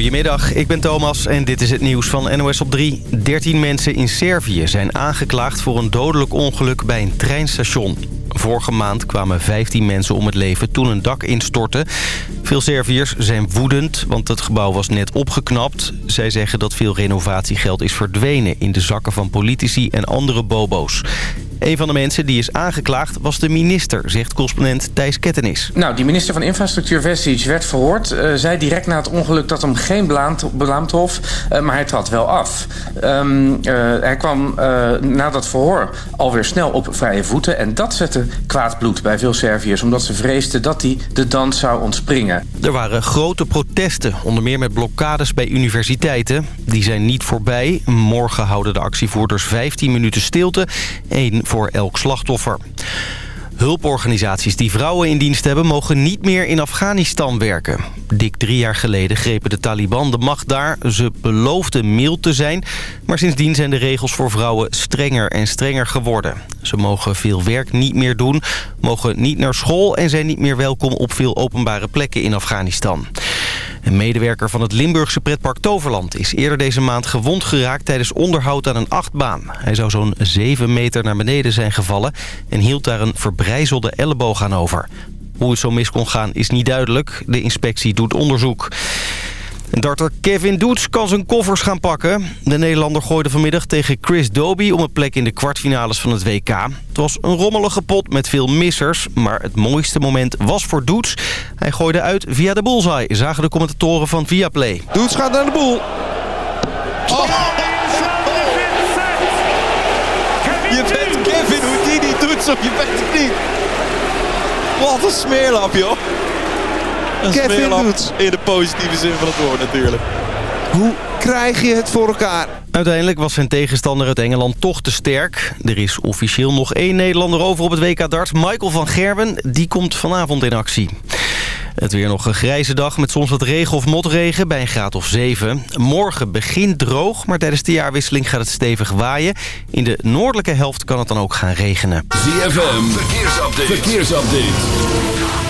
Goedemiddag, ik ben Thomas en dit is het nieuws van NOS op 3. 13 mensen in Servië zijn aangeklaagd voor een dodelijk ongeluk bij een treinstation. Vorige maand kwamen 15 mensen om het leven toen een dak instortte. Veel Serviërs zijn woedend, want het gebouw was net opgeknapt. Zij zeggen dat veel renovatiegeld is verdwenen in de zakken van politici en andere bobo's. Een van de mensen die is aangeklaagd was de minister, zegt correspondent Thijs Kettenis. Nou, die minister van Infrastructuur Vesic werd verhoord. Uh, zei direct na het ongeluk dat hem geen belaamd hof, uh, maar hij trad wel af. Um, uh, hij kwam na dat verhoor alweer snel op vrije voeten. En dat zette kwaad bloed bij veel Serviërs, omdat ze vreesden dat hij de dans zou ontspringen. Er waren grote protesten, onder meer met blokkades bij universiteiten. Die zijn niet voorbij. Morgen houden de actievoerders 15 minuten stilte. één voor elk slachtoffer. Hulporganisaties die vrouwen in dienst hebben... mogen niet meer in Afghanistan werken. Dik drie jaar geleden grepen de Taliban de macht daar. Ze beloofden mild te zijn. Maar sindsdien zijn de regels voor vrouwen strenger en strenger geworden. Ze mogen veel werk niet meer doen, mogen niet naar school... en zijn niet meer welkom op veel openbare plekken in Afghanistan. Een medewerker van het Limburgse pretpark Toverland is eerder deze maand gewond geraakt tijdens onderhoud aan een achtbaan. Hij zou zo'n 7 meter naar beneden zijn gevallen en hield daar een verbrijzelde elleboog aan over. Hoe het zo mis kon gaan is niet duidelijk. De inspectie doet onderzoek. Darter Kevin Doets kan zijn koffers gaan pakken. De Nederlander gooide vanmiddag tegen Chris Dobie om een plek in de kwartfinales van het WK. Het was een rommelige pot met veel missers, maar het mooiste moment was voor Doets. Hij gooide uit via de bullseye, zagen de commentatoren van Viaplay. Doets gaat naar de boel. Oh. Je bent Kevin Houdini Doets of je bent het niet. Wat een smeerlap joh. Een Kevin. In de positieve zin van het woord natuurlijk. Hoe krijg je het voor elkaar? Uiteindelijk was zijn tegenstander uit Engeland toch te sterk. Er is officieel nog één Nederlander over op het WK Dart. Michael van Gerwen, die komt vanavond in actie. Het weer nog een grijze dag met soms wat regen of motregen bij een graad of 7. Morgen begint droog, maar tijdens de jaarwisseling gaat het stevig waaien. In de noordelijke helft kan het dan ook gaan regenen. ZFM, verkeersupdate. verkeersupdate.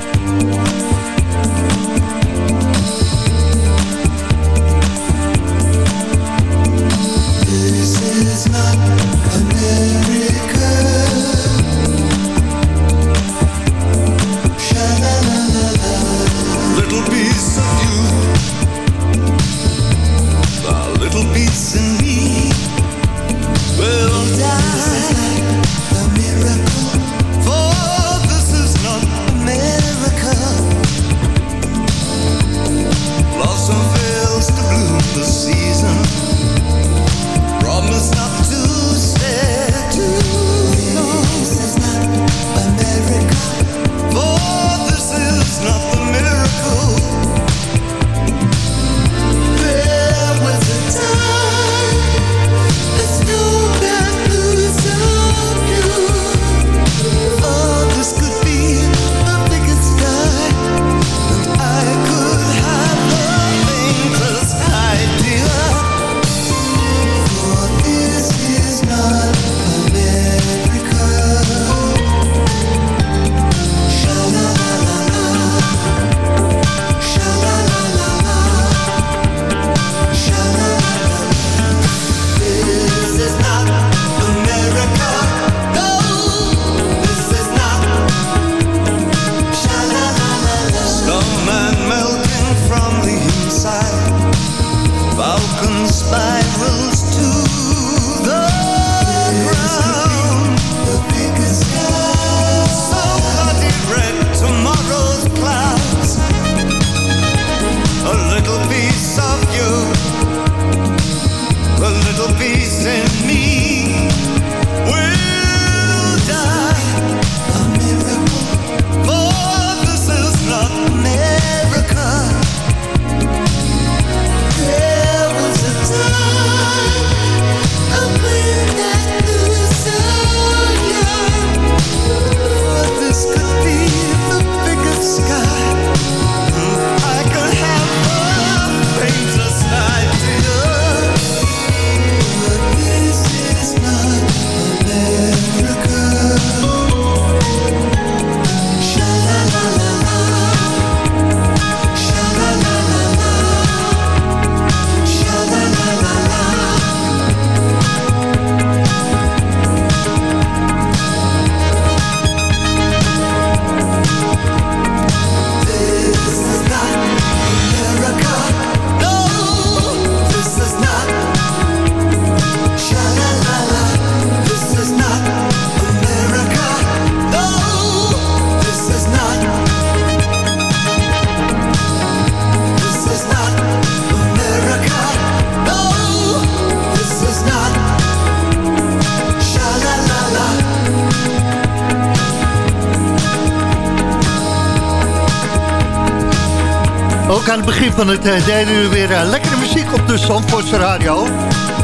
Begin van het uh, derde uur weer uh, lekkere muziek op de Zandvoortse radio.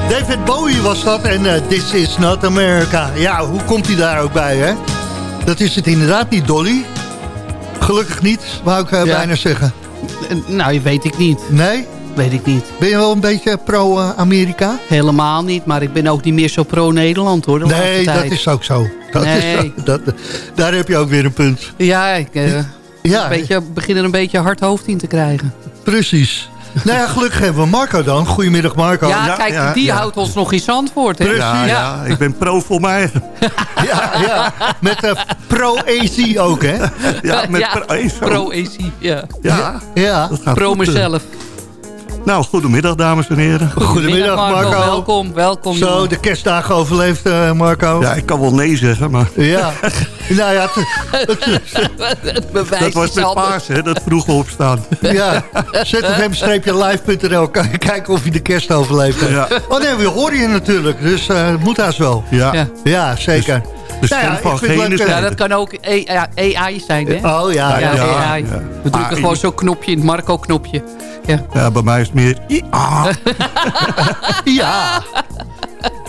David Bowie was dat en uh, This is not America. Ja, hoe komt hij daar ook bij, hè? Dat is het inderdaad niet, Dolly. Gelukkig niet, wou ik ja. bijna zeggen. Nou, weet ik niet. Nee? Weet ik niet. Ben je wel een beetje pro-Amerika? Helemaal niet, maar ik ben ook niet meer zo pro-Nederland, hoor. nee, dat is ook zo. Dat nee. is, dat, daar heb je ook weer een punt. Ja, ik... Ja. Een beetje, begin er een beetje hard hoofd in te krijgen. Precies. Nou ja, gelukkig hebben we Marco dan. Goedemiddag Marco. Ja, kijk, die houdt ons nog in Zandvoort. Hè? Precies. Ja, ja, ik ben pro voor mij. ja, ja, met uh, pro-AC ook, hè? Ja, met pro-AC. ja. Ja, ja. pro mezelf. Nou, goedemiddag dames en heren. Goedemiddag Marco. Welkom, welkom. Zo, de kerstdagen overleefd uh, Marco. Ja, ik kan wel nee zeggen, maar... Ja, nou ja... het bewijs Dat was met paas, hè, dat vroeg opstaan. Ja, zfm-live.nl kijken of je de kerst overleeft. Ja. Oh nee, we horen je natuurlijk, dus uh, moet haast wel. Ja, ja. ja zeker. Dus de stem nou ja, van geen Ja, dat kan ook AI zijn, hè? Oh ja, ja. ja, AI. We drukken gewoon zo'n knopje in het Marco-knopje. Ja. ja, bij mij is het meer... ja.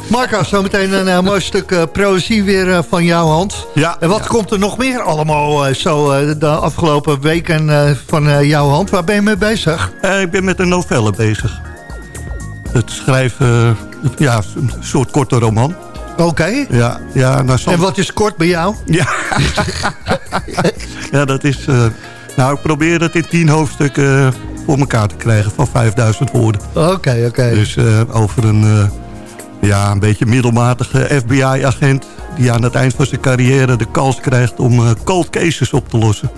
Marco, zometeen een uh, mooi stuk uh, proëzie weer uh, van jouw hand. Ja. En wat komt er nog meer allemaal zo de afgelopen weken van jouw hand? Waar ben je mee bezig? ik ben met een novelle bezig. Het schrijven, ja, een soort korte roman. Oké. Ja, ja, nou, En wat is kort bij jou? Ja, ja dat is... nou, ik probeer het in tien hoofdstukken voor elkaar te krijgen van 5000 woorden. Oké, oké. Dus uh, over een, uh, ja, een beetje middelmatige FBI-agent... die aan het eind van zijn carrière de kans krijgt om cold cases op te lossen.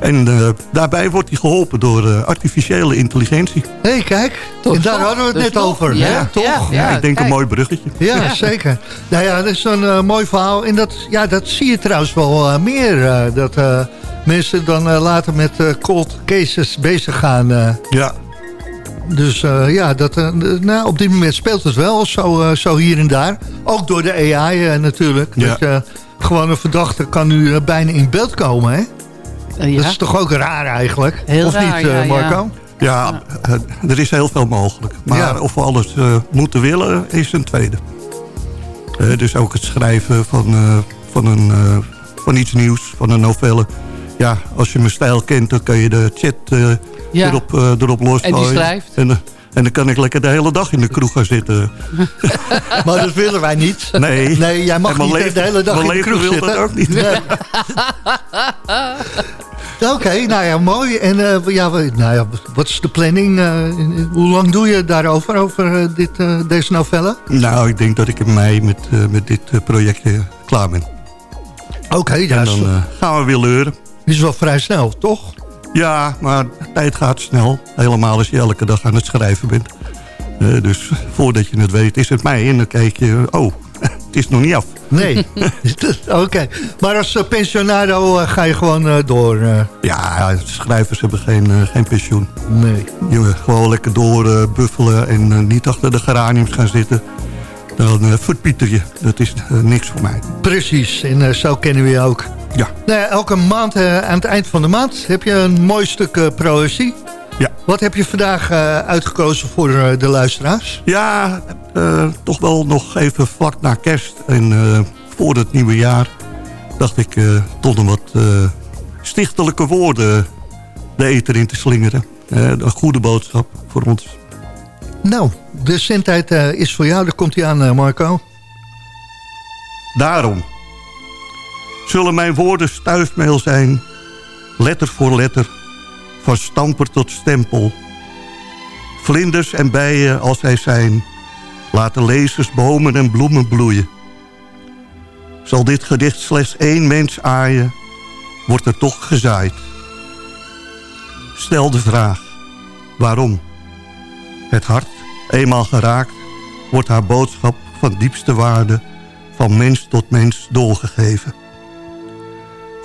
En daarbij wordt hij geholpen door artificiële intelligentie. Hé, hey, kijk. Toch, daar hadden we het net over. Ja, ja toch? Ja, ja, ik denk kijk. een mooi bruggetje. Ja, zeker. Nou ja, dat is een mooi verhaal. En dat, ja, dat zie je trouwens wel meer. dat mensen dan uh, later met uh, cold cases bezig gaan. Uh. Ja. Dus ja, dat, nou, op dit moment speelt het wel zo, zo hier en daar. Ook door de AI natuurlijk. Ja. Dat je gewoon een verdachte kan nu bijna in beeld komen, hè? Ja. Dat is toch ook raar eigenlijk? Heel of raar, niet, ja, Marco? Ja, er is heel veel mogelijk. Maar of we alles moeten willen, is een tweede. dus ook het schrijven van, van, een, van iets nieuws, van een novelle ja, als je mijn stijl kent, dan kan je de chat uh, ja. erop, uh, erop losgooien. En die schrijft. En, uh, en, dan kan ik lekker de hele dag in de kroeg gaan zitten. maar dat willen wij niet. Nee. Nee, jij mag niet leven, de hele dag in de kroeg wil zitten. dat ook niet. Nee. Oké, okay, nou ja, mooi. En ja, nou ja, wat is de planning? hoe lang doe je daarover, over dit, deze novelle? Nou, ik denk dat ik in mei met, met dit projectje klaar ben. Oké, okay, En dan gaan we weer leuren is wel vrij snel, toch? Ja, maar de tijd gaat snel. Helemaal als je elke dag aan het schrijven bent. Uh, dus voordat je het weet is het mei en dan kijk je... oh, het is nog niet af. Nee, oké. Maar als uh, pensionado uh, ga je gewoon door? Ja, schrijvers hebben geen, geen pensioen. Nee. Je gewoon lekker door buffelen en niet achter de geraniums gaan zitten dan uh, verpieter je. Dat is uh, niks voor mij. Precies, en uh, zo kennen we je ook. Ja. Nou elke maand, aan het eind van de maand, heb je een mooi stuk proëzie. Ja. Wat heb je vandaag uitgekozen voor de luisteraars? Ja, toch wel nog even vlak na kerst en voor het nieuwe jaar... dacht ik tot een wat stichtelijke woorden de eter in te slingeren. een goede boodschap voor ons. Nou, de zendtijd is voor jou. Daar komt hij aan, Marco. Daarom zullen mijn woorden stuifmeel zijn, letter voor letter, van stamper tot stempel. Vlinders en bijen als zij zijn, laten lezers bomen en bloemen bloeien. Zal dit gedicht slechts één mens aaien, wordt er toch gezaaid. Stel de vraag, waarom? Het hart, eenmaal geraakt, wordt haar boodschap van diepste waarde van mens tot mens doorgegeven.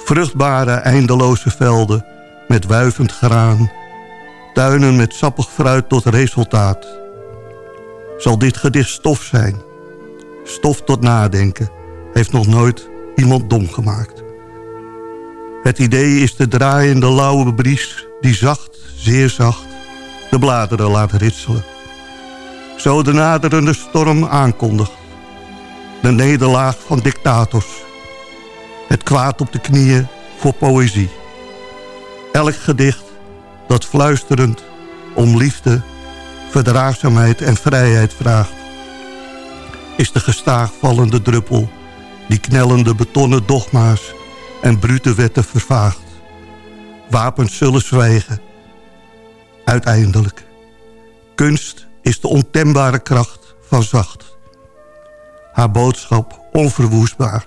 Vruchtbare, eindeloze velden met wuivend graan, tuinen met sappig fruit tot resultaat. Zal dit gedicht stof zijn? Stof tot nadenken heeft nog nooit iemand dom gemaakt. Het idee is de draaiende lauwe bries die zacht, zeer zacht, de bladeren laat ritselen. Zo de naderende storm aankondigt. De nederlaag van dictators. Het kwaad op de knieën voor poëzie. Elk gedicht dat fluisterend om liefde, verdraagzaamheid en vrijheid vraagt. Is de gestaag vallende druppel die knellende betonnen dogma's en brute wetten vervaagt. Wapens zullen zwijgen. Uiteindelijk. Kunst is de ontembare kracht van zacht. Haar boodschap onverwoestbaar.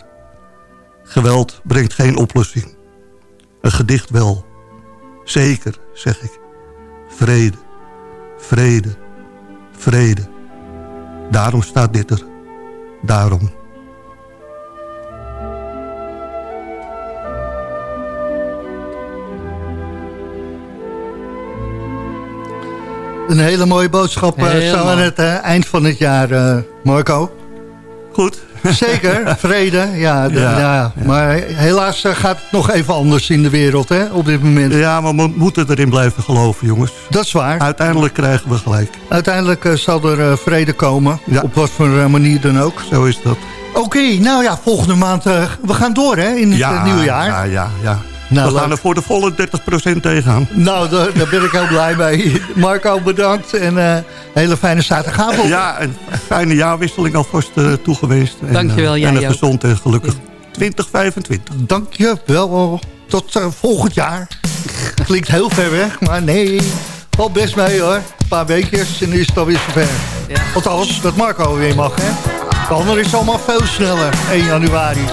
Geweld brengt geen oplossing. Een gedicht wel. Zeker, zeg ik. Vrede, vrede, vrede. Daarom staat dit er. Daarom. Een hele mooie boodschap uh, zo aan het uh, eind van het jaar, uh, Marco. Goed. Zeker, vrede. Ja, ja, ja, Maar helaas gaat het nog even anders in de wereld hè, op dit moment. Ja, maar we moeten erin blijven geloven, jongens. Dat is waar. Uiteindelijk krijgen we gelijk. Uiteindelijk zal er vrede komen. Op wat voor manier dan ook. Zo is dat. Oké, nou ja, volgende maand. we gaan door hè, in het nieuwe jaar. Ja, ja, ja. Nou, we gaan er voor de volle 30% tegenaan. Nou, daar, daar, ben ik heel blij mee. Marco, bedankt en uh, hele fijne zaterdagavond. Ja, een fijne jaarwisseling alvast uh, toegeweest. Dankjewel, en, uh, En een gezond en gelukkig 2025. Dank je wel. Tot volgend jaar. Klinkt heel ver weg, maar nee. Valt best mee hoor. Een paar weekjes en is het alweer zover. Ja. Althans, dat Marco weer mag hè. De ander is allemaal veel sneller. 1 januari.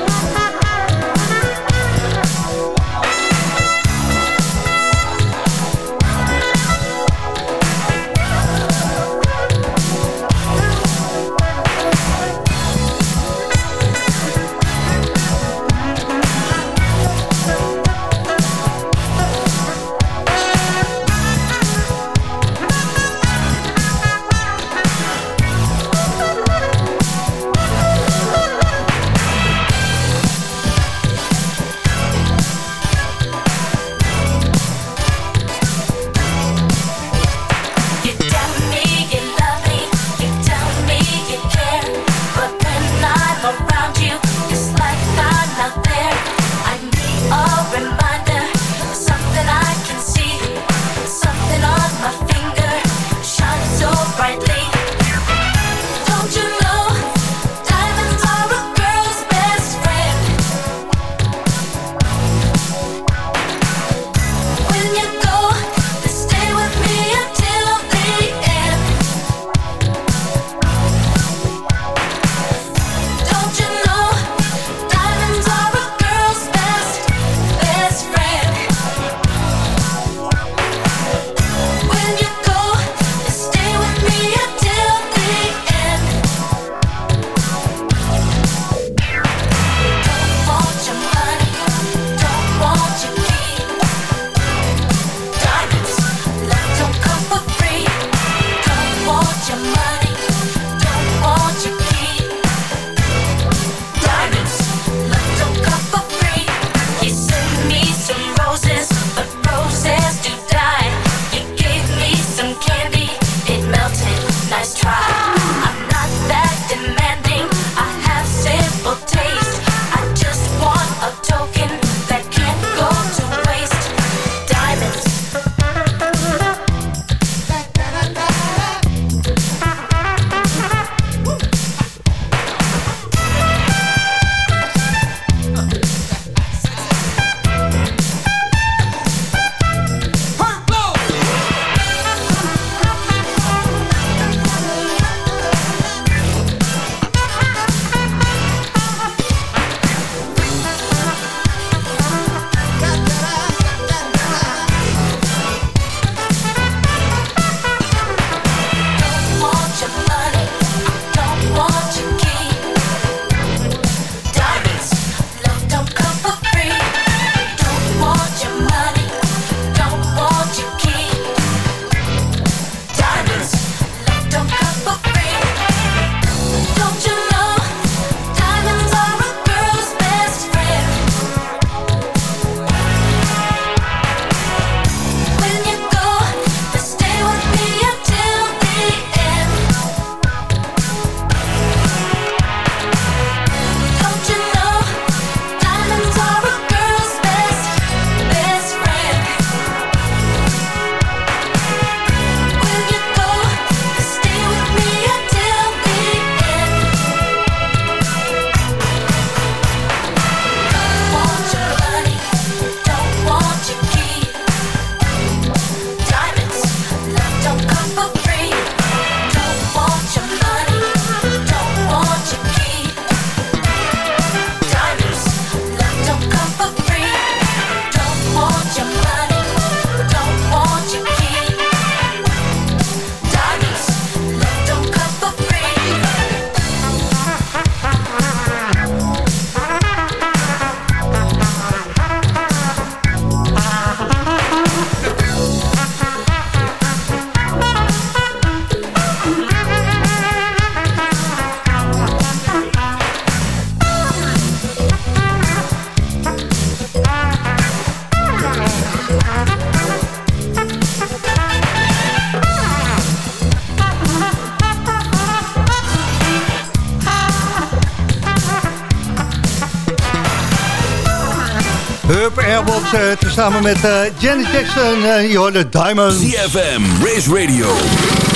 Airwood uh, tezamen met uh, Janet Jackson. Uh, je hoorde Diamonds. CFM, Race Radio,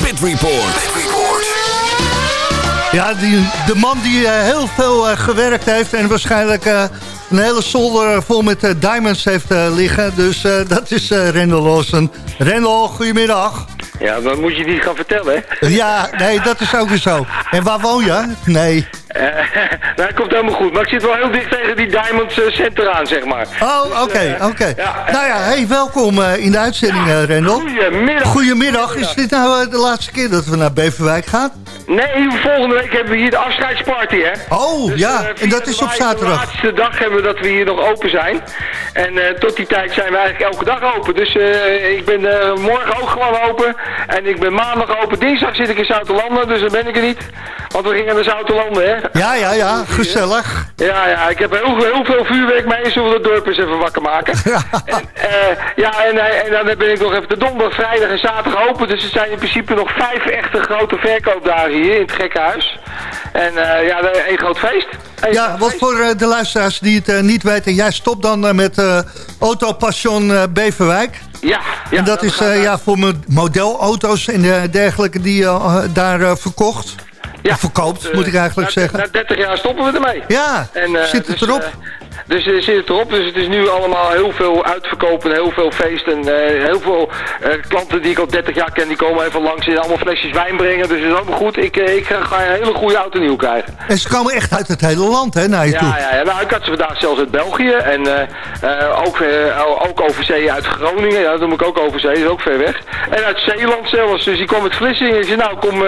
Pit Report. Pit Report. Ja, die, de man die heel veel gewerkt heeft en waarschijnlijk een hele zolder vol met diamonds heeft liggen. Dus dat is Rendel Lawson. Rendel, goedemiddag. Ja, dan moet je niet gaan vertellen, hè? Ja, nee, dat is ook weer zo. En waar woon je? Nee. Uh, nou, dat komt helemaal goed. Maar ik zit wel heel dicht tegen die Diamonds uh, Center aan, zeg maar. Oh, dus, oké, okay, uh, oké. Ja, nou ja, hey, welkom in de uitzending, ja, Rendel. Goedemiddag. Goedemiddag. Is dit nou de laatste keer dat we naar Beverwijk gaan? Nee, volgende week hebben we hier de afscheidsparty, hè? Oh, dus, ja, en dat is op zaterdag. De laatste dag hebben we dat we hier nog open zijn. En tot die tijd zijn we eigenlijk elke dag open. Dus ik ben morgen ook gewoon open. En ik ben maandag open. Dinsdag zit ik in Zoutelanden, dus dan ben ik er niet. Want we gingen naar Zoutelanden, hè? Ja, ja, ja, gezellig. Ja, ja, ik heb heel, heel veel vuurwerk mee. Zullen we de dorp eens even wakker maken? Ja, en, ja en, en, dan ben ik nog even de donderdag, vrijdag en zaterdag open. Dus er zijn in principe nog vijf echte grote verkoopdagen hier in het gekkenhuis. En uh, ja, een groot feest. Een ja, wat voor uh, de luisteraars die het niet weten. Jij stopt dan met Auto Passion Beverwijk. Ja, ja. En dat is ja, voor modelauto's en dergelijke die je daar verkocht. Ja, verkoopt, moet ik eigenlijk zeggen. Na 30 jaar stoppen we ermee. Ja, en, zit het dus, erop? Dus er zit het erop. Dus het is nu allemaal heel veel uitverkopen, heel veel feesten. Uh, heel veel uh, klanten die ik al 30 jaar ken, die komen even langs en allemaal flesjes wijn brengen. Dus het is allemaal goed. Ik, uh, ik ga een hele goede auto nieuw krijgen. En ze komen echt uit het hele land, hè, naar je ja, toe? Ja, ja. Nou, ik had ze vandaag zelfs uit België. En ook, ook over zee uit Groningen. Ja, dat moet ik ook over zee, is ook ver weg. En uit Zeeland zelfs. Dus die kwam met Vlissingen. Ik zei, nou, kom,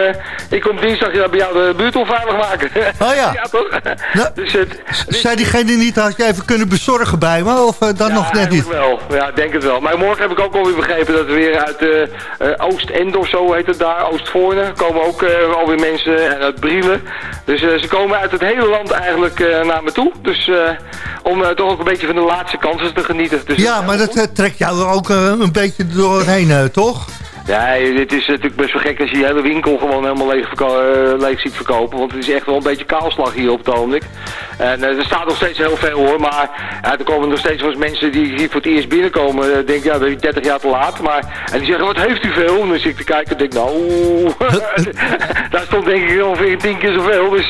ik kom dinsdag bij jou de buurt onveilig maken. Oh ja? ja, toch? Nou, dus het, dus, zei diegene niet, had jij even kunnen bezorgen bij me? Of uh, dan nog net niet? wel. Ja, denk het wel. Maar morgen heb ik ook alweer begrepen dat we weer uit uh, Oost-End of zo heet het daar, Oostvoorne, komen ook alweer mensen en uit Brielen. Dus ze komen uit het hele land eigenlijk naar me toe. Dus om toch ook een beetje van de laatste kansen te genieten. Dus ja, maar dat trekt jou er ook een beetje doorheen, toch? Ja, dit is natuurlijk best wel gek als je je hele winkel gewoon helemaal leeg, uh, leeg ziet verkopen. Want het is echt wel een beetje kaalslag hier op het ogenblik. En uh, er staat nog steeds heel veel hoor. Maar er komen nog steeds wel eens mensen die hier voor het eerst binnenkomen. Uh, denk ja, dat is 30 jaar te laat. Maar, en die zeggen, wat heeft u veel? En dan zit ik te kijken en denk, nou, daar stond denk ik ongeveer tien keer zoveel. Dus,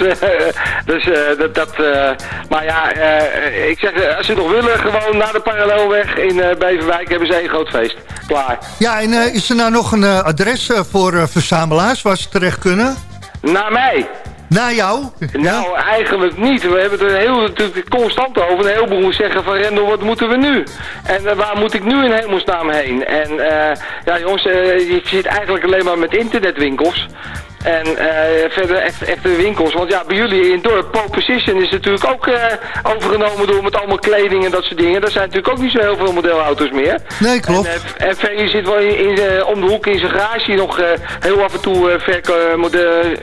dus dat, dat maar ja, ik zeg, als ze nog willen, gewoon naar de parallelweg in Beverwijk hebben ze één groot feest. Klaar. Ja, en is er nou nog een uh, adres uh, voor uh, verzamelaars waar ze terecht kunnen? Naar mij. Naar jou? Nou, eigenlijk niet. We hebben het er heel, natuurlijk constant over. Een heleboel zeggen van Rendel, wat moeten we nu? En waar moet ik nu in hemelsnaam heen? En ja jongens, je zit eigenlijk alleen maar met internetwinkels. En uh, verder echt, echte winkels. Want ja, bij jullie in het dorp, Pole Position is natuurlijk ook uh, overgenomen door met allemaal kleding en dat soort dingen. Er zijn natuurlijk ook niet zo heel veel modelauto's meer. Nee, klopt. En, uh, zit wel in, in om de hoek in zijn garage nog heel af en toe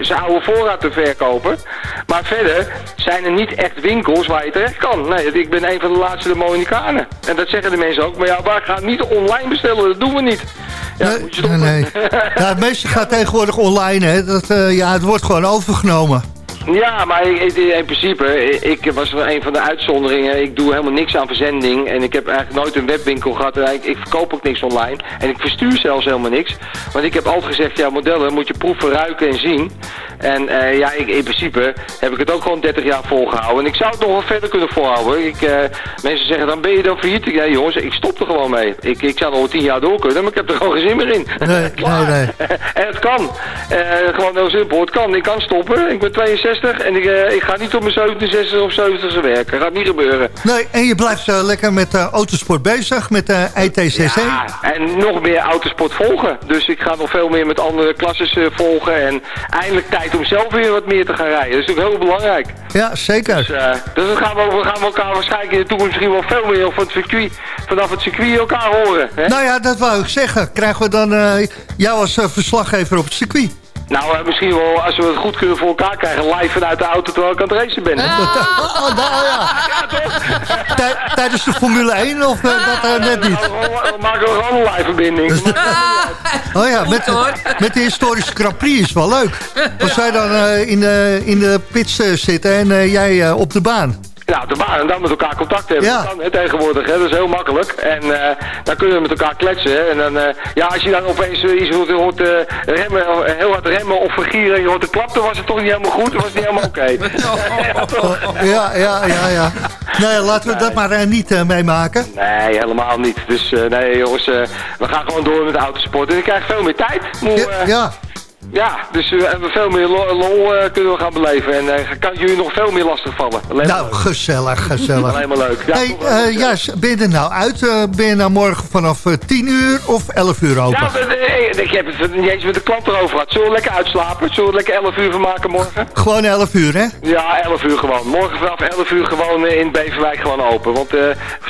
zijn oude voorraad te verkopen. Maar verder zijn er niet echt winkels waar je terecht kan. Nee, ik ben een van de laatste de Monikanen. En dat zeggen de mensen ook. Maar ja, waar gaat niet online bestellen, dat doen we niet. Ja, nee, nee, ja, het meeste gaat tegenwoordig online, hè. Dat, uh, ja, het wordt gewoon overgenomen. Ja, maar in principe, ik was een van de uitzonderingen. Ik doe helemaal niks aan verzending. En ik heb eigenlijk nooit een webwinkel gehad. En ik verkoop ook niks online. En ik verstuur zelfs helemaal niks. Want ik heb altijd gezegd, ja, modellen moet je proeven, ruiken en zien. En uh, ja, ik, in principe heb ik het ook gewoon 30 jaar volgehouden. En ik zou het nog wel verder kunnen volhouden. Ik, uh, mensen zeggen, dan ben je dan failliet. Ja, jongens, ik stop er gewoon mee. Ik, ik zou nog 10 jaar door kunnen, maar ik heb er gewoon geen zin meer in. Nee, nee, nee. en het kan. Uh, gewoon heel simpel. Het kan. Ik kan stoppen. Ik ben 62 en ik, uh, ik ga niet op mijn 67 of 70 werken. Dat gaat niet gebeuren. Nee, en je blijft uh, lekker met uh, autosport bezig, met de ITCC. Ja, en nog meer autosport volgen. Dus ik ga nog veel meer met andere klasses volgen. En eindelijk tijd om zelf weer wat meer te gaan rijden. Dat is natuurlijk heel belangrijk. Ja, zeker. Dus, dus dan gaan we, gaan we elkaar waarschijnlijk in de toekomst misschien wel veel meer van het circuit, vanaf het circuit elkaar horen. Hè? Nou ja, dat wou ik zeggen. Krijgen we dan jou als verslaggever op het circuit? Nou, uh, misschien wel als we het goed kunnen voor elkaar krijgen, live vanuit de auto terwijl ik aan het racen ben. Ah. oh, nou ja. ja Tijdens de Formule 1 of uh, dat uh, net niet? Nou, we maken we gewoon een live verbinding. oh ja, met, met de historische Grand Prix is wel leuk. Als zij dan in, de, in de pits zitten en jij op de baan. Nou, de baan en dan met elkaar contact hebben. Ja. Dat kan, tegenwoordig, hè, dat is heel makkelijk. En dan kunnen we met elkaar kletsen. Hè. En dan, ja, als je dan opeens iets hoort, hoort remmen, heel hard remmen of vergieren en je hoort de klap, dan was het toch niet helemaal goed, dan was het niet helemaal oké. ja, ja, ja, ja. Nee, laten we dat maar niet meemaken. Nee, helemaal niet. Dus nee jongens, we gaan gewoon door met de autosport. En ik krijg veel meer tijd. ja, ja. Ja, dus we hebben veel meer lol, uh, kunnen we gaan beleven. En uh, kan jullie nog veel meer lastig vallen. Alleen nou, gezellig, gezellig. Alleen maar leuk. Ja, hey, uh, ja, ben je er nou uit? ben je nou morgen vanaf 10 uur of 11 uur open? Ja, ik heb het niet eens met de klant erover gehad. Zullen we lekker uitslapen? Zullen we lekker 11 uur van maken morgen? Gewoon 11 uur, hè? Ja, 11 uur gewoon. Morgen vanaf 11 uur gewoon in Beverwijk gewoon open. Want uh,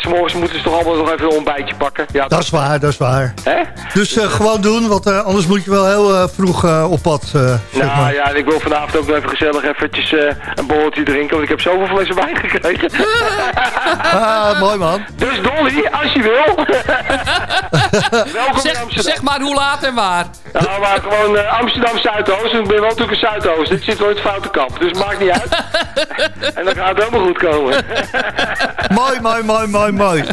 morgens moeten ze toch allemaal nog even een ontbijtje pakken. Ja, dat is waar, dat is waar. Hè? Dus gewoon doen, want anders moet je wel heel vroeg op pad. Uh, nou maar. ja, ik wil vanavond ook nog even gezellig eventjes uh, een borreltje drinken. Want ik heb zoveel flessen wijn gekregen. ah, mooi man. Dus Dolly, als je wil. Welkom zeg, zeg maar hoe laat en waar. Nou, maar gewoon uh, Amsterdam Zuidoost. Ik ben wel natuurlijk een Zuidoost. Dit zit wel in het foute kamp. Dus maakt niet uit. en dan gaat het helemaal goed komen. mooi, mooi, mooi, mooi, mooi.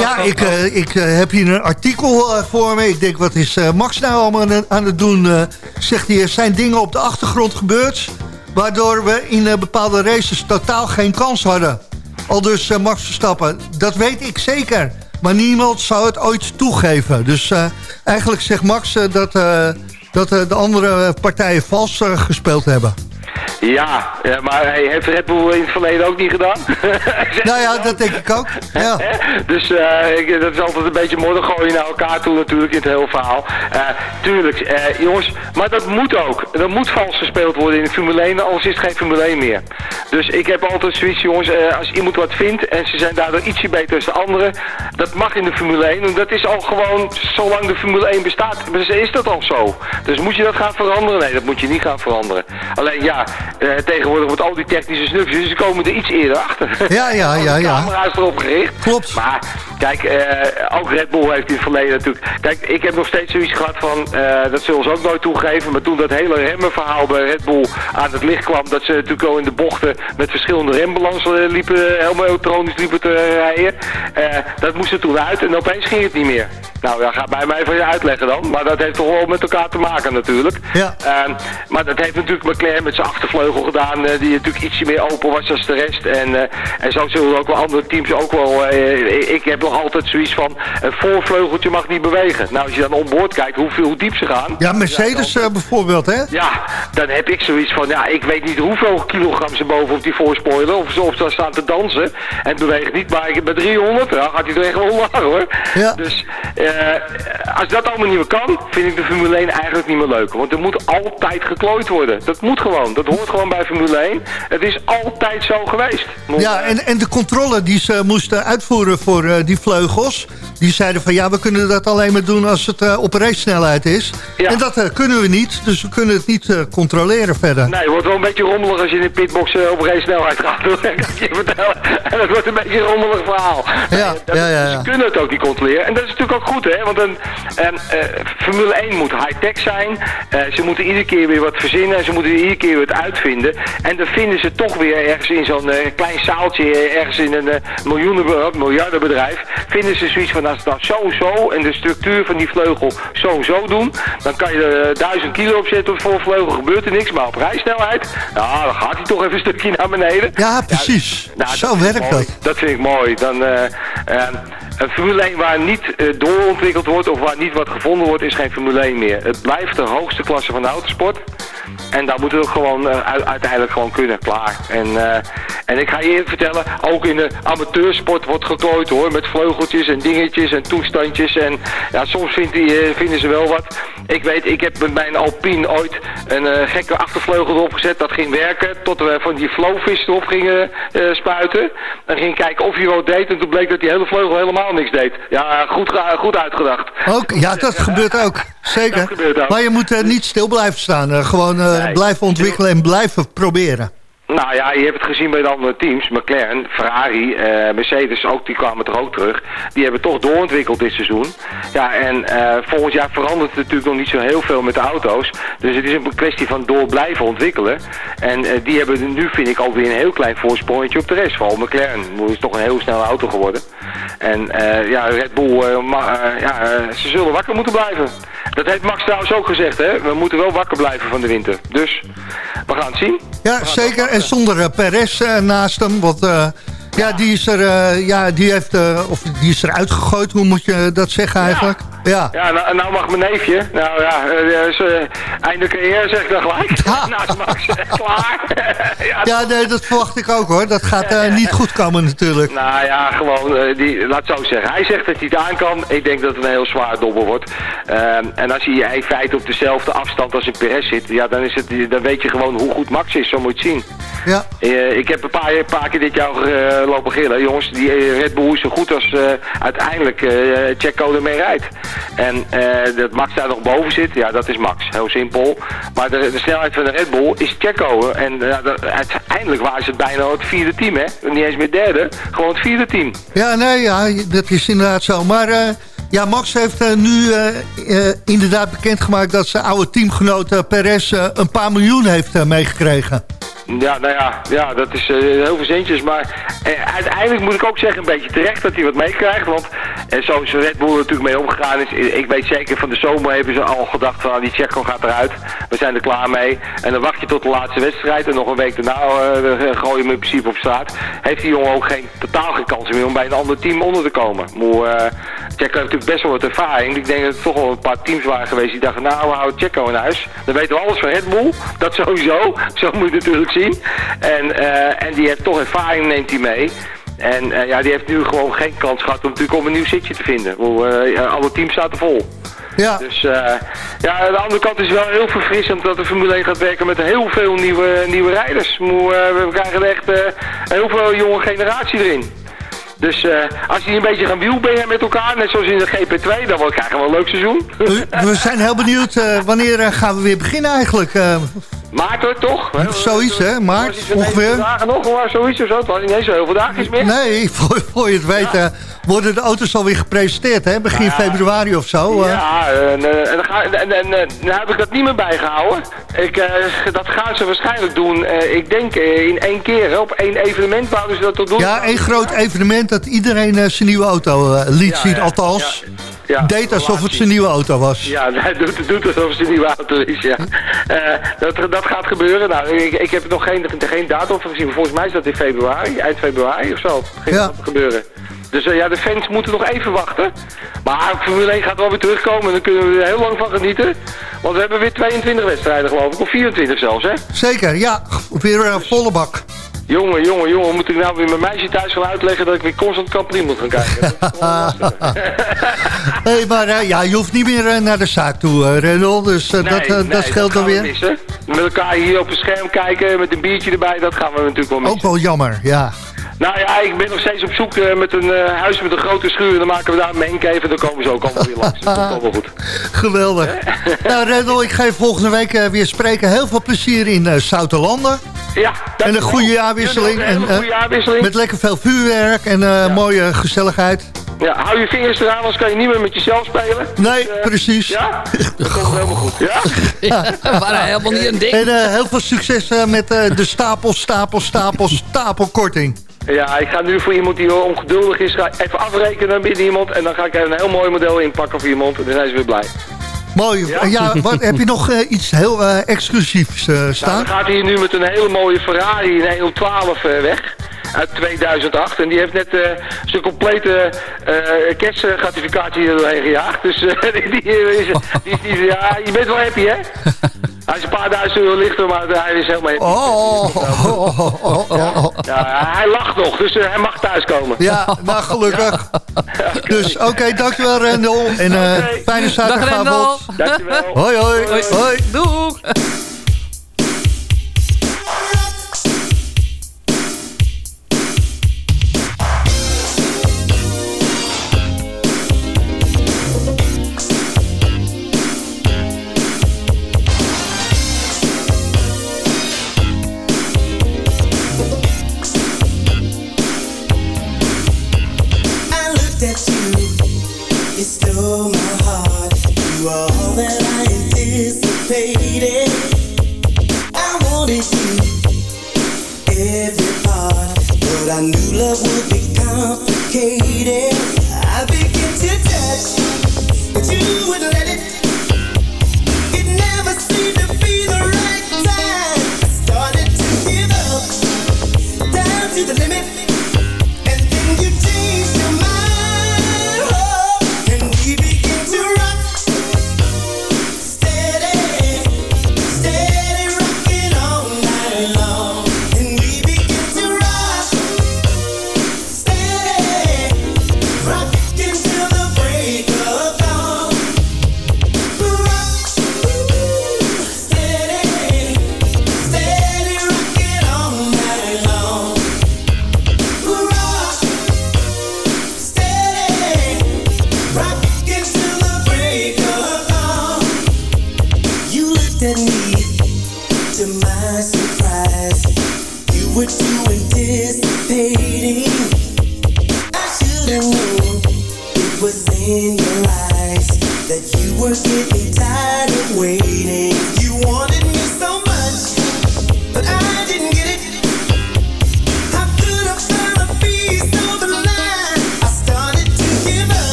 Ja, ik, ik heb hier een artikel voor me. Ik denk, wat is Max nou allemaal aan het doen? Zegt hij, er zijn dingen op de achtergrond gebeurd... waardoor we in uh, bepaalde races totaal geen kans hadden. Al dus uh, Max Verstappen. Dat weet ik zeker. Maar niemand zou het ooit toegeven. Dus uh, eigenlijk zegt Max dat, dat de andere partijen vals gespeeld hebben. Ja, maar hij heeft Red Bull in het verleden ook niet gedaan. nou ja, dat denk ik ook. Ja. dus uh, dat is altijd een beetje modder gooien naar elkaar toe natuurlijk in het hele verhaal. Uh, tuurlijk, uh, jongens, maar dat moet ook. Dat moet vals gespeeld worden in de Formule 1, anders is het geen Formule 1 meer. Dus ik heb altijd zoiets, jongens, als iemand wat vindt en ze zijn daardoor ietsje beter dan de anderen, dat mag in de Formule 1. En dat is al gewoon, zolang de Formule 1 bestaat, is dat al zo. Dus moet je dat gaan veranderen? Nee, dat moet je niet gaan veranderen. Alleen ja, uh, tegenwoordig met al die technische snufjes, ze komen er iets eerder achter. Ja, ja, ja. ja. De camera is erop gericht. Klopt. Maar kijk, uh, ook Red Bull heeft in het verleden natuurlijk... Kijk, ik heb nog steeds zoiets gehad van, dat zullen ze ook nooit toegeven, maar toen dat hele remmenverhaal bij Red Bull aan het licht kwam, dat ze natuurlijk al in de bochten met verschillende rembalansen liepen, helemaal elektronisch liepen te rijden, dat moest er toen uit en opeens ging het niet meer. Nou ja, ga bij mij van je uitleggen dan, maar dat heeft toch wel met elkaar te maken natuurlijk. Ja. Ehm, maar dat heeft natuurlijk McLaren met zijn achtervleugel gedaan, uh, die natuurlijk ietsje meer open was dan de rest. En, uh, en zo zullen ook wel andere teams ook wel... Uh, ik heb nog altijd zoiets van, een voorvleugeltje mag niet bewegen. Nou, als je dan onboord kijkt hoeveel, hoe diep ze gaan... Ja, Mercedes ja, dan, bijvoorbeeld, hè? Ja, dan heb ik zoiets van, ja, ik weet niet hoeveel kilogram ze boven op die voorspoiler, of ze, of ze staan te dansen en beweegt niet, maar ik, bij 300, dan gaat hij er echt wel laag, hoor. Ja. Dus als dat allemaal niet meer kan, vind ik de Formule 1 eigenlijk niet meer leuk. Want er moet altijd geklooid worden. Dat moet gewoon. Dat hoort gewoon bij Formule 1. Het is altijd zo geweest. Ja, en, en de controle die ze moesten uitvoeren voor uh, die vleugels... die zeiden van ja, we kunnen dat alleen maar doen als het op snelheid is. Ja. En dat kunnen we niet, dus we kunnen het niet controleren verder. Nee, het wordt wel een beetje rommelig als je in de pitbox op snelheid gaat. je vertellen. En het wordt een beetje een rommelig verhaal. Ja, dat, ja, ja, ja. Ze kunnen het ook niet controleren. En dat is natuurlijk ook goed, hè. Want een, een Formule 1 moet high-tech zijn. ze moeten iedere keer weer wat verzinnen. En ze moeten iedere keer wat uitvinden. En dan vinden ze toch weer ergens in zo'n uh, klein zaaltje, ergens in een miljoenen, miljardenbedrijf, vinden ze zoiets van als dat zo zo en de structuur van die vleugel zo zo doen, dan kan je er duizend kilo op zetten voor vleugel, gebeurt er niks, maar op rijsnelheid, nou, dan gaat hij toch even een stukje naar beneden. Ja, precies. nou, zo werkt dat. Dat vind ik mooi. Dan, een Formule 1 waar niet doorontwikkeld wordt of waar niet wat gevonden wordt, is geen Formule 1 meer. Het blijft de hoogste klasse van de autosport. En daar moeten we gewoon uh, uiteindelijk gewoon kunnen, klaar. En, uh, en ik ga je vertellen, ook in de amateursport wordt geklooid hoor, met vleugeltjes en dingetjes en toestandjes. En ja, soms vindt die, uh, vinden ze wel wat. Ik weet, ik heb met mijn Alpine ooit een gekke achtervleugel erop gezet, dat ging werken, tot we van die flowfish erop gingen spuiten. Dan ging kijken of hij wat deed en toen bleek dat die hele vleugel helemaal niks deed. Ja, goed, goed uitgedacht. Ook, ja, dat gebeurt ook. Zeker. Maar je moet niet stil blijven staan. gewoon blijven ontwikkelen en blijven proberen. Nou ja, je hebt het gezien bij de andere teams. McLaren, Ferrari, uh, Mercedes, ook, die kwamen er ook terug. Die hebben toch doorontwikkeld dit seizoen. Ja, en uh, volgend jaar verandert het natuurlijk nog niet zo heel veel met de auto's. Dus het is een kwestie van door blijven ontwikkelen. En uh, die hebben nu, vind ik, alweer een heel klein voorsprongetje op de rest. Vooral McLaren is toch een heel snelle auto geworden. En ja, Red Bull, ja, ze zullen wakker moeten blijven. Dat heeft Max trouwens ook gezegd, hè. We moeten wel wakker blijven van de winter. Dus, we gaan het zien. Ja, zeker. Zonder uh, Perez uh, naast hem. Want uh, ja, die is er, ja, die heeft, of die is er uitgegooid. Hoe moet je dat zeggen eigenlijk? Ja. Ja, ja nou, nou, mag mijn neefje. Nou ja, dus, uh, einde carrière zeg ik dan gelijk. Ja. Naast Max, klaar. ja, ja, nee, dat verwacht ik ook hoor. Dat gaat uh, niet goed komen natuurlijk. Nou ja, gewoon, uh, die, laat het zo zeggen. Hij zegt dat hij het aan kan. Ik denk dat het een heel zwaar dobbel wordt. Ehm, en als hij in feite op dezelfde afstand als in Perez zit, ja, dan, is het, dan weet je gewoon hoe goed Max is. Zo moet je het zien. Ja. ik heb een paar, een paar keer dit jaar lopen gillen. Jongens, die Red Bull is zo goed als uiteindelijk Checo ermee rijdt. En dat Max daar nog boven zit, ja, dat is Max. Heel simpel. Maar de, de snelheid van de Red Bull is Checo. En uiteindelijk waren ze het bijna het vierde team, hè. Niet eens meer derde, gewoon het vierde team. Ja, nee, ja, dat is inderdaad zo. Maar... Uh... Ja, Max heeft nu uh, uh, inderdaad bekendgemaakt dat zijn oude teamgenoot uh, Perez een paar miljoen heeft meegekregen. Ja, nou ja, ja dat is uh, heel veel centjes. Maar uh, uiteindelijk moet ik ook zeggen een beetje terecht dat hij wat meekrijgt. Want uh, zoals Red Bull natuurlijk mee omgegaan is, ik weet zeker van de zomer hebben ze al gedacht van die Checo gaat eruit. We zijn er klaar mee. En dan wacht je tot de laatste wedstrijd en nog een week daarna gooi je hem in principe op straat. Heeft die jongen ook geen, totaal geen kans meer om bij een ander team onder te komen. Checo heeft natuurlijk best wel wat ervaring. Ik denk dat er toch wel een paar teams waren geweest die dachten, nou we houden Checo in huis. Dan weten we alles van Red Bull. Dat sowieso. Zo moet je natuurlijk zien. En, uh, en die heeft toch ervaring, neemt hij mee. En uh, ja, die heeft nu gewoon geen kans gehad om natuurlijk om een nieuw zitje te vinden. Uh, alle teams zaten vol. Ja. Dus uh, ja, aan de andere kant is het wel heel verfrissend dat de Formule 1 gaat werken met heel veel nieuwe, nieuwe rijders. We krijgen echt heel veel jonge generatie erin. Dus uh, als die een beetje gaan wielbenen met elkaar, net zoals in de GP2, dan krijgen we een leuk seizoen. We zijn heel benieuwd, uh, wanneer gaan we weer beginnen eigenlijk? Maart hoor, toch? Zoiets, hè? Maart, ongeveer. dagen nog, maar zoiets of zo. Het was niet eens zo heel veel dagen meer. Nee, voor, voor je het weet ja. worden de auto's alweer gepresenteerd, hè? Begin ja. februari of zo. Ja, en, en, dan ga, en, en, nou heb ik dat niet meer bijgehouden. Ik, dat gaan ze waarschijnlijk doen, ik denk in één keer. Hè? Op één evenement wouden ze dat toch doen. Ja, één groot evenement dat iedereen zijn nieuwe auto liet zien, althans. Ja, deed alsof het zijn nieuwe auto was. Ja, hij doet, doet alsof het zijn nieuwe auto is, ja. dat, dat gaat gebeuren. Nou, ik, ik heb nog geen, geen datum van gezien. Volgens mij is dat in februari, eind februari of zo. Ging ja. dat gebeuren. Dus uh, ja, de fans moeten nog even wachten. Maar Formule 1 gaat wel weer terugkomen en daar kunnen we er heel lang van genieten. Want we hebben weer 22 wedstrijden geloof ik, of 24 zelfs hè? Zeker, ja. Weer een volle bak. Jongen, jongen, jongen, moet ik nou weer mijn meisje thuis gaan uitleggen dat ik weer constant Capri moet gaan kijken? hey, maar uh, ja, je hoeft niet meer uh, naar de zaak toe, uh, dus nee, dat, nee, dat scheelt dan weer. Met elkaar hier op het scherm kijken, met een biertje erbij, dat gaan we natuurlijk wel missen. Ook wel jammer, ja. Nou ja, ik ben nog steeds op zoek uh, met een uh, huis met een grote schuur. En dan maken we daar een mancave en dan komen ze ook allemaal weer langs. Dat komt allemaal goed. Geweldig. nou Rendel, ik ga je volgende week uh, weer spreken. Heel veel plezier in uh, Zoutelanden. Ja, En een goede jaarwisseling. En, goede jaarwisseling. Met lekker veel vuurwerk en ja. mooie gezelligheid. Ja, hou je vingers eraan, anders kan je niet meer met jezelf spelen. Nee, dus, precies. Ja, dat komt helemaal goed. Ja? ja we waren helemaal niet een ding. En heel veel succes met de stapel, stapel, stapel, stapelkorting. Ja, ik ga nu voor iemand die ongeduldig is, even afrekenen binnen iemand. En dan ga ik een heel mooi model inpakken voor iemand. En dan zijn ze weer blij. Mooi. Ja, ja wat, heb je nog uh, iets heel uh, exclusiefs uh, staan? Nou, dan gaat hij nu met een hele mooie Ferrari in 112 weg uit 2008. En die heeft net uh, zijn complete uh, kerstgratificatie er doorheen gejaagd. Dus uh, die, die, is, die, die, ja, je bent wel happy, hè? Hij is een paar duizend euro lichter, maar hij is helemaal. Oh, oh, oh, oh, ja, hij lacht nog, dus hij mag thuiskomen. Ja, nou gelukkig. Dus oké, okay, dankjewel Rendel. En okay. fijne zaterdagavond. Dankjewel. Hoi, hoi. Hoi. hoi. Doeg.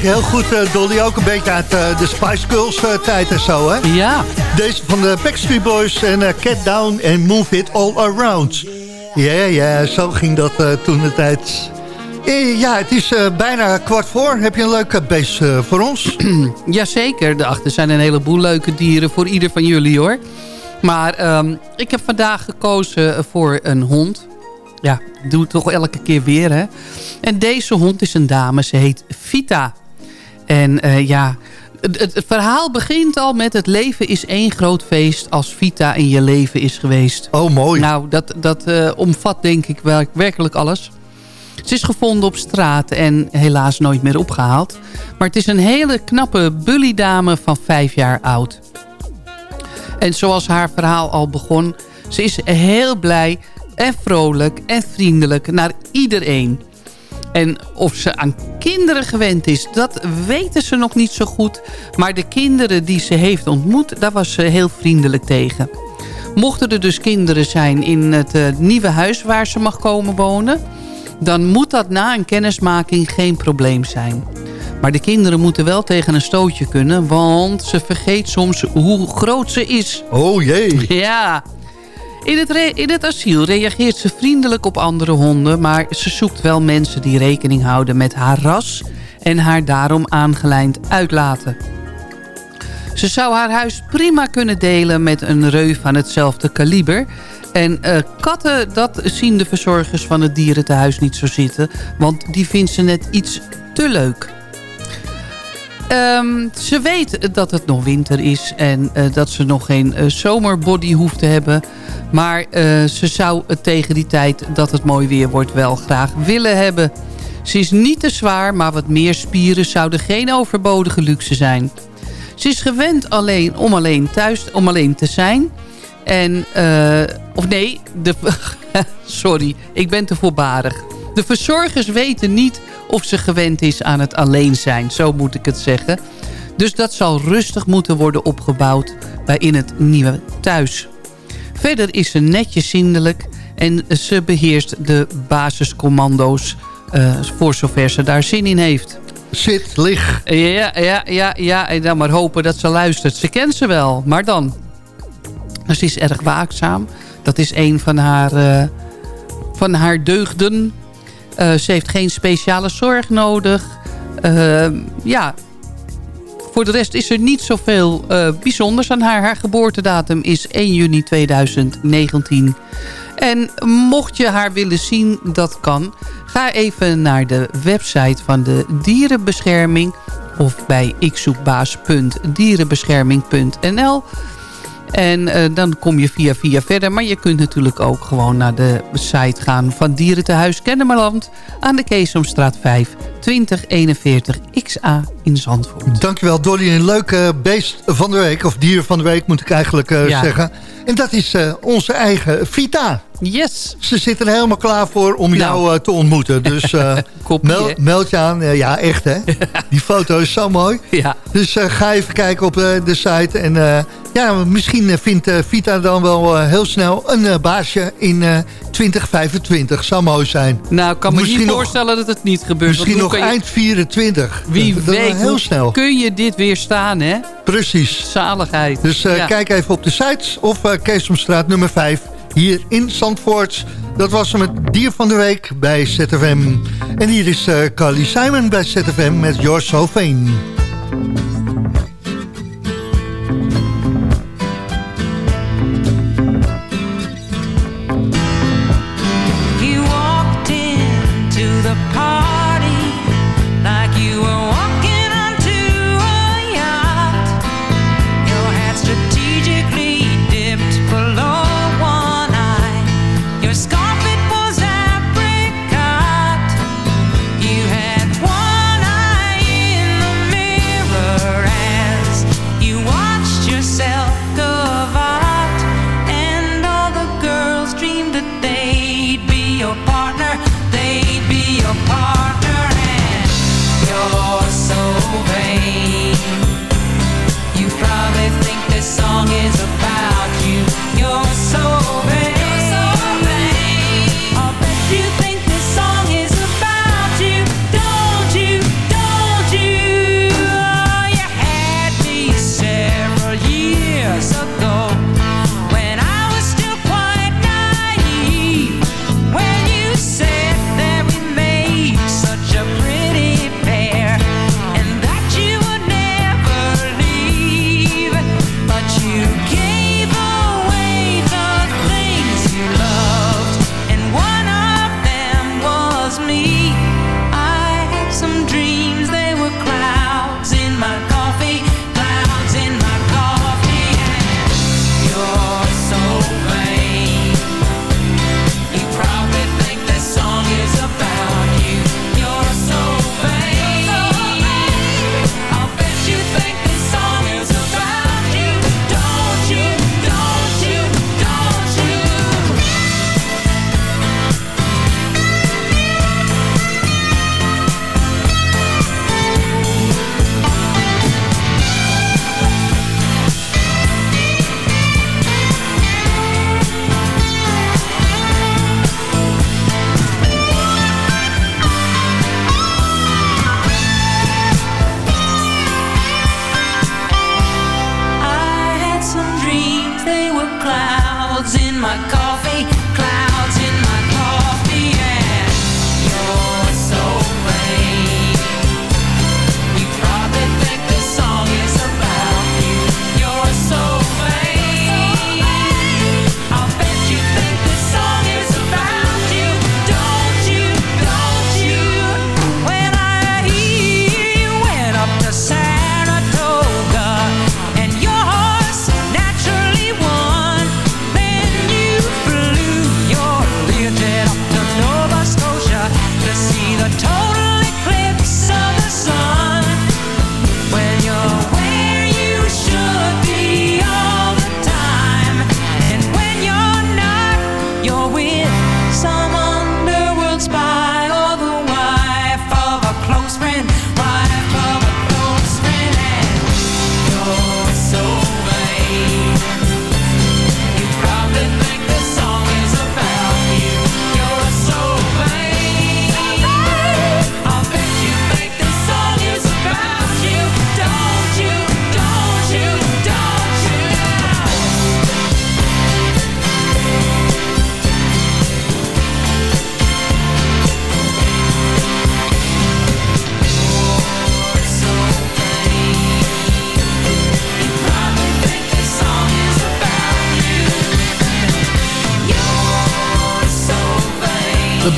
Je heel goed, uh, Dolly. Ook een beetje uit uh, de Spice Girls uh, tijd en zo, hè? Ja. Deze van de Backstreet Boys en Cat Down and Move It All Around. Ja, ja, zo ging dat toen de tijd. Ja, het is bijna kwart voor. Heb je een leuke beest voor ons? Jazeker, daarachter zijn een heleboel leuke dieren voor ieder van jullie, hoor. Maar um, ik heb vandaag gekozen voor een hond. Ja, doe het toch elke keer weer, hè. En deze hond is een dame, ze heet Vita. En uh, ja, het, het, verhaal begint al met het leven is één groot feest als Vita in je leven is geweest. Oh, mooi. Nou, dat, dat uh, omvat denk ik werkelijk alles. Ze is gevonden op straat en helaas nooit meer opgehaald. Maar het is een hele knappe bullydame van vijf jaar oud. En zoals haar verhaal al begon... ze is heel blij en vrolijk en vriendelijk naar iedereen. En of ze aan kinderen gewend is, dat weten ze nog niet zo goed. Maar de kinderen die ze heeft ontmoet, daar was ze heel vriendelijk tegen. Mochten er dus kinderen zijn in het uh, nieuwe huis waar ze mag komen wonen... dan moet dat na een kennismaking geen probleem zijn. Maar de kinderen moeten wel tegen een stootje kunnen... want ze vergeet soms hoe groot ze is. Oh jee. Ja, in het, in het asiel reageert ze vriendelijk op andere honden... maar ze zoekt wel mensen die rekening houden met haar ras... en haar daarom aangelijnd uitlaten. Ze zou haar huis prima kunnen delen met een reu van hetzelfde kaliber... En uh, katten, dat zien de verzorgers van het dierentehuis niet zo zitten... want die vindt ze net iets te leuk. Um, ze weet dat het nog winter is en uh, dat ze nog geen uh, zomerbody hoeft te hebben. Maar uh, ze zou het tegen die tijd dat het mooi weer wordt wel graag willen hebben. Ze is niet te zwaar, maar wat meer spieren zouden geen overbodige luxe zijn. Ze is gewend alleen om alleen thuis om alleen te zijn. En, of nee, de, sorry, ik ben te voorbarig. De verzorgers weten niet of ze gewend is aan het alleen zijn. Zo moet ik het zeggen. Dus dat zal rustig moeten worden opgebouwd bij in het nieuwe thuis. Verder is ze netjes zindelijk en ze beheerst de basiscommando's uh, voor zover ze daar zin in heeft. Zit, lig. Ja, ja, ja, ja. En dan maar hopen dat ze luistert. Ze kent ze wel, maar dan. Ze is erg waakzaam. Dat is een van haar, uh, van haar deugden. Uh, ze heeft geen speciale zorg nodig. Uh, ja, voor de rest is er niet zoveel uh, bijzonders aan haar. Haar geboortedatum is 1 juni 2019. En mocht je haar willen zien, dat kan. Ga even naar de website van de dierenbescherming... of bij ikzoekbaas.dierenbescherming.nl... En uh, dan kom je via via verder. Maar je kunt natuurlijk ook gewoon naar de site gaan van Dierentehuis Kennemerland. Aan de Keesomstraat 5 2041 XA in Zandvoort. Dankjewel Dolly. Een leuke beest van de week, of dier van de week moet ik eigenlijk uh, zeggen. En dat is uh, onze eigen Vita. Yes. Ze zitten er helemaal klaar voor om nou. jou uh, te ontmoeten. Dus mel, meld je aan. ja, echt hè. Die foto is zo mooi. Ja. Dus ga even kijken op de site. En ja, misschien vindt Vita dan wel heel snel een baasje in 2025. Zou mooi zijn. Nou, ik kan me niet voorstellen dat het niet gebeurt. Misschien nog eind 24. Wie dat, weet, heel snel. kun je dit weer staan, hè? Precies. Zaligheid. Dus uh, ja. kijk even op de sites of uh, Keesomstraat nummer 5 hier in Zandvoort. Dat was hem het dier van de week bij ZFM. En hier is uh, Carly Simon bij ZFM met Your So Fame. my coffee.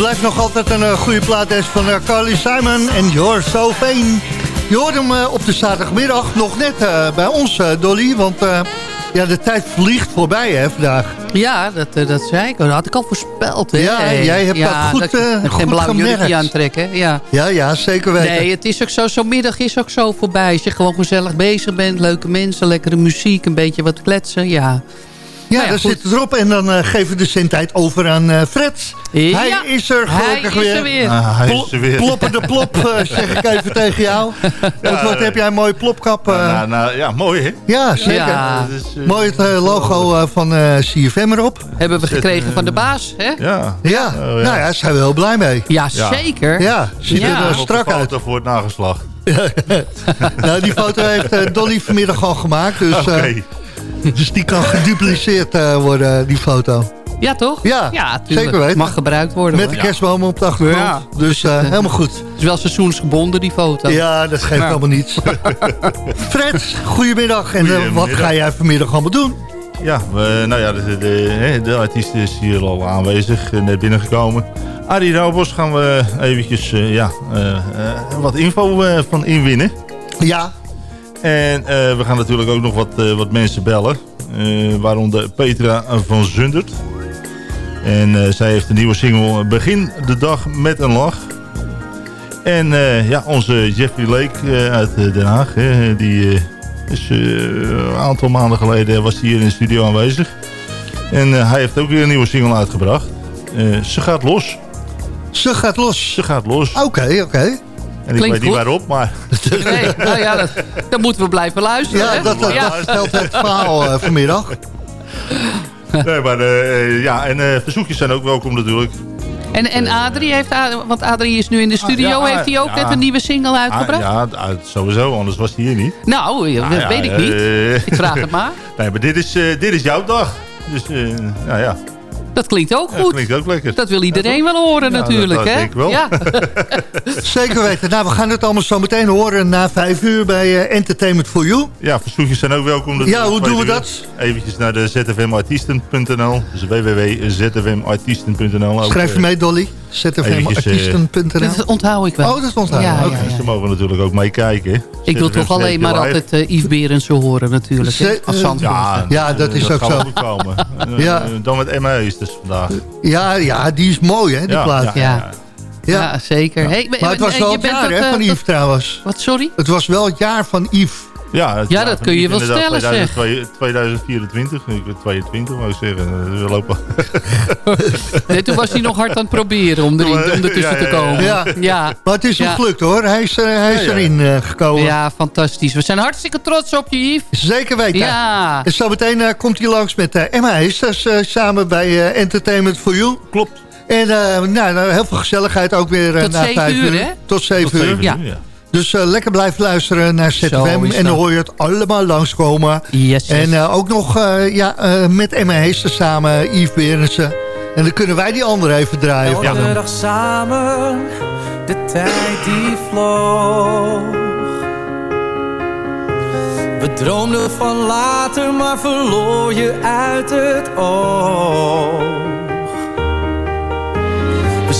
Blijft nog altijd een uh, goede plaat is van uh, Carly Simon en You're So Vain. Je hoort hem uh, op de zaterdagmiddag nog net bij ons, Dolly. Want Ja, de tijd vliegt voorbij hè, vandaag. Ja, dat, eh, dat zei ik. Dat had ik al voorspeld. Hè? Ja, jij hebt dat goed, dat, uh, goed geen blauw jurkje aantrekken. Ja. ja, ja, zeker weten. Nee, het is ook zo. Zo'n middag is ook zo voorbij. Als je gewoon gezellig bezig bent. Leuke mensen, lekkere muziek. Een beetje wat kletsen. Ja. Ja, ja daar zit het erop. En dan uh, geven we de zendtijd over aan uh, Fred. Ja, hij is er gelukkig hij is weer. Er weer. Ah, hij is er weer. Ploppen de plop, uh, zeg ik even tegen jou. Want wat heb jij een mooie plopkap. Nou, nou, ja, mooi hè? Ja, zeker. Ja. Dus, mooi het logo van CFM erop. Hebben we gekregen van de baas, hè? Ja. Ja, oh, ja. nou ja, daar zijn we heel blij mee. Ja, zeker. Ja, ziet er strak uit. voor het nageslag. nou, die foto heeft Dolly vanmiddag al gemaakt. Dus, okay. Dus die kan gedupliceerd uh, worden, die foto. Ja, toch? Ja, ja zeker weten. Mag gebruikt worden. Met de kerstboom op de achtergrond. Ja. Dus uh, helemaal goed. Het is wel seizoensgebonden, die foto. Ja, dat geeft allemaal niets. Fred, goedemiddag. En wat ga jij vanmiddag allemaal doen? Ja, we, nou ja, de, de, de, artiest is hier al aanwezig, net binnengekomen. Arie Roubos gaan we eventjes ja, wat info van inwinnen. Ja, en uh, we gaan natuurlijk ook nog wat, uh, wat mensen bellen. Uh, waaronder Petra van Zundert. En zij heeft een nieuwe single Begin de dag met een lach. En ja, onze Jeffrey Lake uit Den Haag. Die is een aantal maanden geleden was hier in de studio aanwezig. En hij heeft ook weer een nieuwe single uitgebracht. ze gaat los. Ze gaat los? Ze gaat los. Oké, okay, oké. Okay. En ik weet niet waarop, maar... Nee, nou ja, dat, dan moeten we blijven luisteren. Ja, hè? dat, dat, ja. dat vertelt het verhaal uh, vanmiddag. Nee, maar uh, ja, en uh, verzoekjes zijn ook welkom natuurlijk. En, en Adrie heeft, want Adrie is nu in de studio, ah, ja, heeft hij ook ja, net een nieuwe single uitgebracht? Ah, ja, sowieso, anders was hij hier niet. Nou, dat ah, weet ik niet. ik vraag het maar. Nee, maar dit is, dit is jouw dag. Dus, nou ja. Dat klinkt ook goed. Dat klinkt ook lekker. Dat wil iedereen ja, wel horen ja, natuurlijk. Dat, dat hè? denk ik wel. Ja. Zeker weten. Nou, we gaan het allemaal zo meteen horen na vijf uur bij uh, Entertainment for You. Ja, verzoekjes zijn ook welkom. Ja, hoe doen we uur. dat? Eventjes naar de zfmartiesten.nl. Dus www.zfmartiesten.nl. Schrijf je mee, Dolly? zfmartiesten.nl. Dat onthoud ik wel. Oh, dat onthoud ja, okay. ja, Ze mogen natuurlijk ook meekijken. Ik wil toch alleen maar altijd uh, Yves horen natuurlijk. Als ja, ja, dat is dat ook zo. ja. Dan met Emma is dus vandaag. Ja, ja, die is mooi hè, die ja, plaat. Ja, ja. ja zeker. Hey, maar het was wel het jaar hè, van Yves trouwens. Wat, sorry? Het was wel het jaar van Yves. Ja, het ja dat kun je wel stellen 2000, zeg. 2024, ik ben 22 wou ik zeggen. We lopen. nee, toen was hij nog hard aan het proberen om, erin, om ertussen ja, ja, te komen. Ja. ja. Maar het is hem gelukt hoor. Hij is, uh, hij is erin uh, gekomen. Ja, fantastisch. We zijn hartstikke trots op je, Yves. Zeker weten. Ja. En zo meteen uh, komt hij langs met Emma Heesters samen bij Entertainment for You. Klopt. En nou, heel veel gezelligheid ook weer Tot na 7 uur. uur, hè? Tot 7 Tot uur. Ja. Dus uh, lekker blijven luisteren naar ZFM. En dan hoor je het allemaal langskomen. Yes, yes. En uh, ook nog uh, ja, met Emma Heester samen, Yves Berensen. En dan kunnen wij die andere even draaien. Elke ja. dag samen, de tijd die vloog. We droomden van later, maar verloor je uit het oog.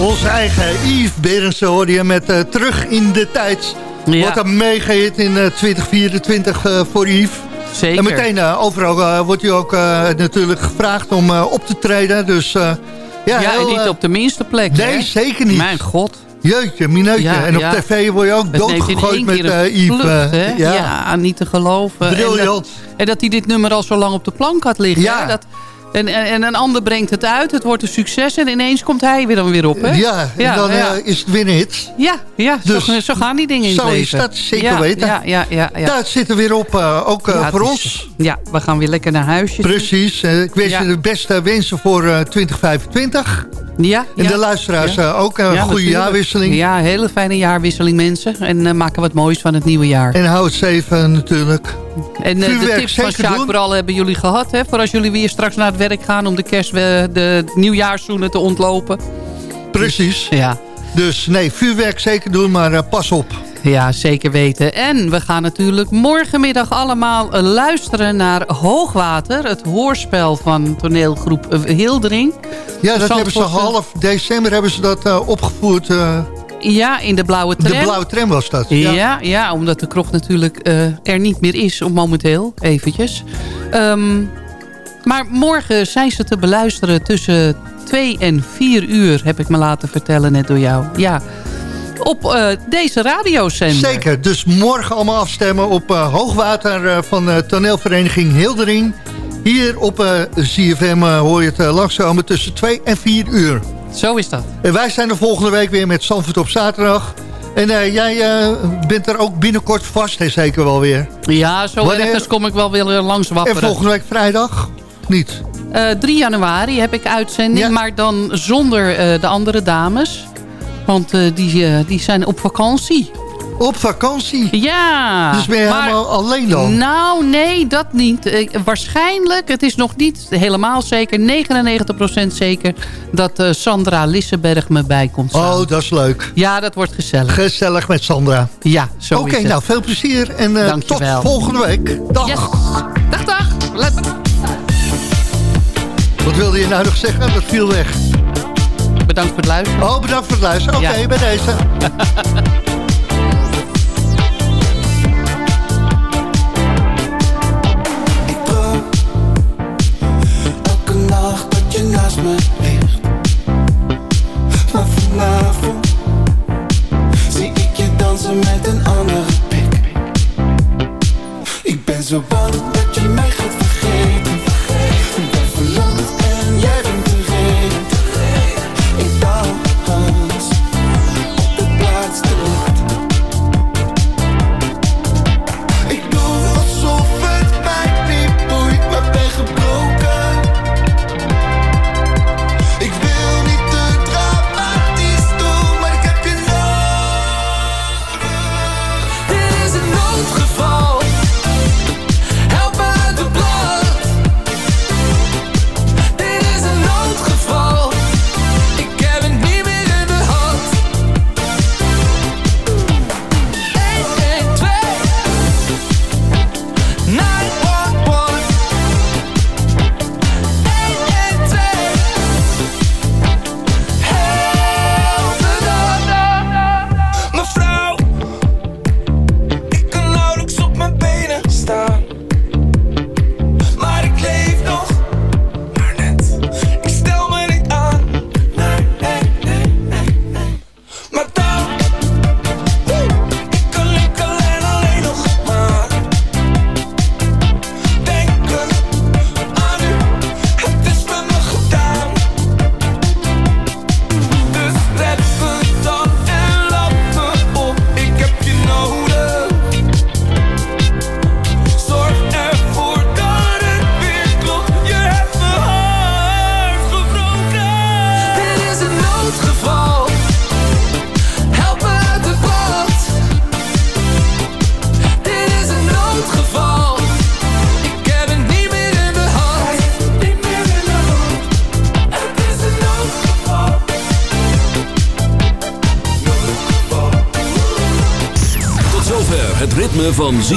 Onze eigen Yves Berendsen hoorde je met uh, Terug in de Tijd. Ja. Wat een meegeeft in uh, 2024 uh, voor Yves. Zeker. En meteen overal wordt u ook natuurlijk gevraagd om op te treden. Dus ja, ja heel, niet op de minste plek. Nee, hè? zeker niet. Mijn god. Jeetje, mineutje. Ja, en op ja. tv word je ook doodgegooid met uh, Yves. Ja. ja. niet te geloven. Briljant. En dat, en dat hij dit nummer al zo lang op de plank had liggen. Ja. Hè? Dat, en, en, en, een ander brengt het uit, het wordt een succes en ineens komt hij weer dan weer op. Hè? Ja, en ja, dan ja. Uh, is het weer een hit. Ja, ja Dus, zo, zo, gaan die dingen in Zo is dat, zeker ja, weten. Ja, ja, ja, ja. Daar zitten weer op, uh, ook uh, ja, voor is, ons. Ja, we gaan weer lekker naar huisje. Precies. ik wens je de beste wensen voor 2025. Ja, en ja. de luisteraars ja. ook. Een goede natuurlijk. jaarwisseling. Ja, hele fijne jaarwisseling mensen. En uh, maken wat moois van het nieuwe jaar. En hou het zeven natuurlijk. En uh, de tips van Sjaak vooral hebben jullie gehad. Hè, voor als jullie weer straks naar het werk gaan om de kerst, de nieuwjaarszoenen te ontlopen. Precies. Dus, ja. Dus nee, vuurwerk zeker doen, maar uh, pas op. Ja, zeker weten. En we gaan natuurlijk morgenmiddag allemaal luisteren naar Hoogwater. Het hoorspel van toneelgroep Hildering. Ja, dat hebben ze half december hebben ze dat uh, opgevoerd. ja, in de blauwe tram. De blauwe tram was dat. Ja, ja, ja omdat de krocht natuurlijk er niet meer is momenteel, eventjes. Um, maar morgen zijn ze te beluisteren tussen 2 en 4 uur, heb ik me laten vertellen net door jou. Ja, op uh, deze radiozender. Zeker, dus morgen allemaal afstemmen op uh, hoogwater uh, van toneelvereniging Hildering. Hier op CFM hoor je het langskomen tussen 2 en 4 uur. Zo is dat. En wij zijn de volgende week weer met Zandvoort op zaterdag. En jij bent er ook binnenkort vast, hè, zeker wel weer. Ja, zo Wanneer... ergens kom ik wel weer langs wapperen. En volgende week vrijdag? Niet? 3 januari heb ik uitzending, ja. maar dan zonder de andere dames. Want uh, die, uh, die zijn op vakantie. Op vakantie? Ja. Dus ben je maar, helemaal alleen dan? Nou, nee, dat niet. Uh, waarschijnlijk, het is nog niet helemaal zeker, 99% zeker... dat Sandra Lissenberg me bij komt staan. Oh, dat is leuk. Ja, dat wordt gezellig. Gezellig met Sandra. Ja, zo Oké, okay, nou, veel plezier en tot volgende week. Dag. Yes. Dag, dag. Let Wat wilde je nou nog zeggen? Dat viel weg. Bedankt voor het luisteren. Oh, bedankt voor het luisteren. Oké, okay, ja. bij deze. Ik droom elke nacht dat je naast me ligt. Maar vanavond zie ik je dansen met een andere pik. Ik ben zo bang